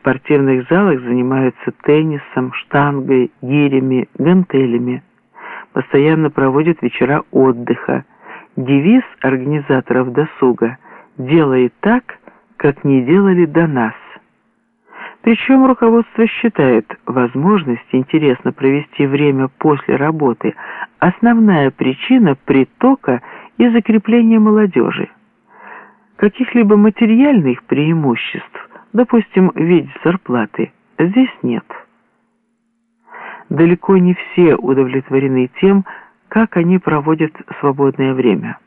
спортивных залах занимаются теннисом, штангой, гирями, гантелями. Постоянно проводят вечера отдыха. Девиз организаторов досуга «Делай так, как не делали до нас». Причем руководство считает возможность интересно провести время после работы основная причина притока и закрепления молодежи. Каких-либо материальных преимуществ, допустим, в виде зарплаты, здесь нет. Далеко не все удовлетворены тем, как они проводят свободное время.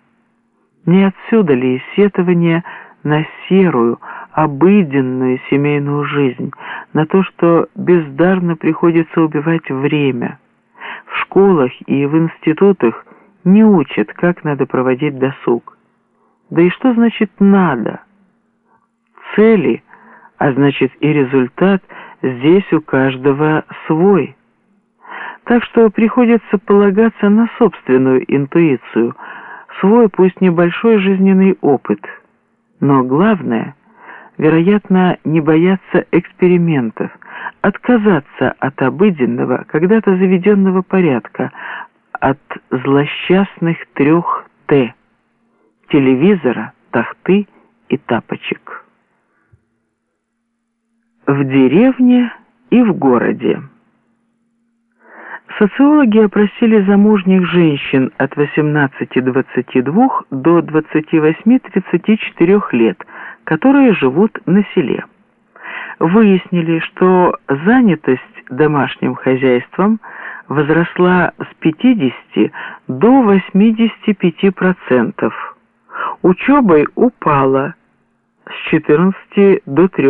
Не отсюда ли сетование на серую, обыденную семейную жизнь, на то, что бездарно приходится убивать время. В школах и в институтах не учат, как надо проводить досуг. Да и что значит «надо»? Цели, а значит и результат, здесь у каждого свой. Так что приходится полагаться на собственную интуицию, свой пусть небольшой жизненный опыт. Но главное – вероятно, не бояться экспериментов, отказаться от обыденного, когда-то заведенного порядка, от злосчастных трех «Т» – телевизора, тахты и тапочек. В деревне и в городе. Социологи опросили замужних женщин от 18-22 до 28-34 лет – которые живут на селе. Выяснили, что занятость домашним хозяйством возросла с 50 до 85%. Учебой упала с 14 до 3,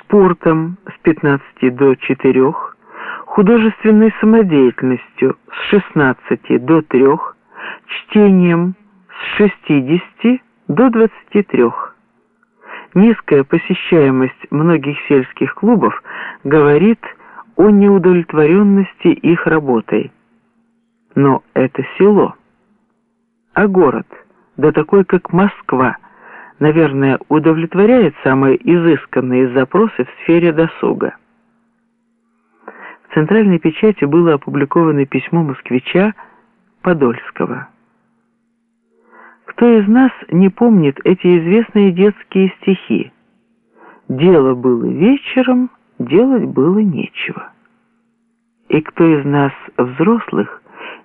спортом с 15 до 4, художественной самодеятельностью с 16 до 3, чтением с 60 до 23. Низкая посещаемость многих сельских клубов говорит о неудовлетворенности их работой. Но это село. А город, да такой как Москва, наверное, удовлетворяет самые изысканные запросы в сфере досуга. В центральной печати было опубликовано письмо москвича Подольского. Кто из нас не помнит эти известные детские стихи? Дело было вечером, делать было нечего. И кто из нас, взрослых,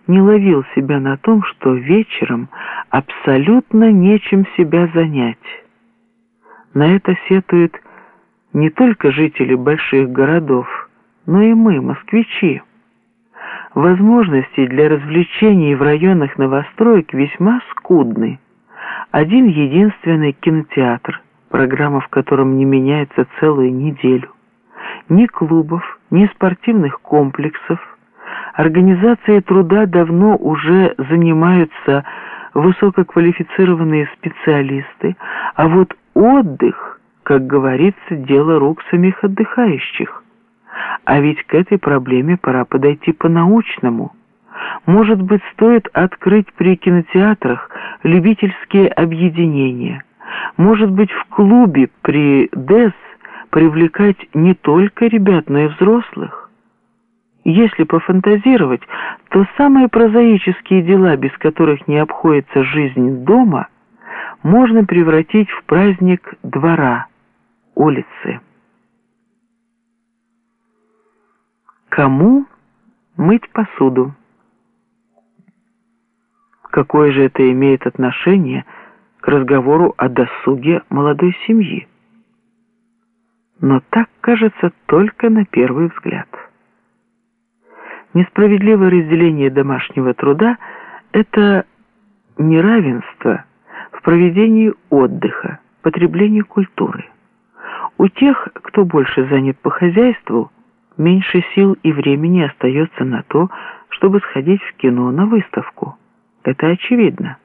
не ловил себя на том, что вечером абсолютно нечем себя занять? На это сетуют не только жители больших городов, но и мы, москвичи. Возможности для развлечений в районах новостроек весьма скудны. Один единственный кинотеатр, программа в котором не меняется целую неделю. Ни клубов, ни спортивных комплексов. Организацией труда давно уже занимаются высококвалифицированные специалисты, а вот отдых, как говорится, дело рук самих отдыхающих. А ведь к этой проблеме пора подойти по-научному. Может быть, стоит открыть при кинотеатрах любительские объединения. Может быть, в клубе при ДЭС привлекать не только ребят, но и взрослых. Если пофантазировать, то самые прозаические дела, без которых не обходится жизнь дома, можно превратить в праздник двора, улицы. Кому мыть посуду? Какое же это имеет отношение к разговору о досуге молодой семьи? Но так кажется только на первый взгляд. Несправедливое разделение домашнего труда – это неравенство в проведении отдыха, потреблении культуры. У тех, кто больше занят по хозяйству – меньше сил и времени остается на то, чтобы сходить в кино на выставку. Это очевидно.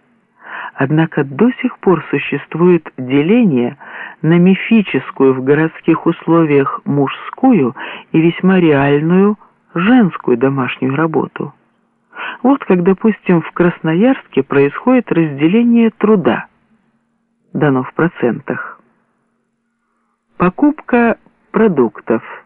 Однако до сих пор существует деление на мифическую в городских условиях мужскую и весьма реальную женскую домашнюю работу. Вот как, допустим, в Красноярске происходит разделение труда, дано в процентах. Покупка продуктов –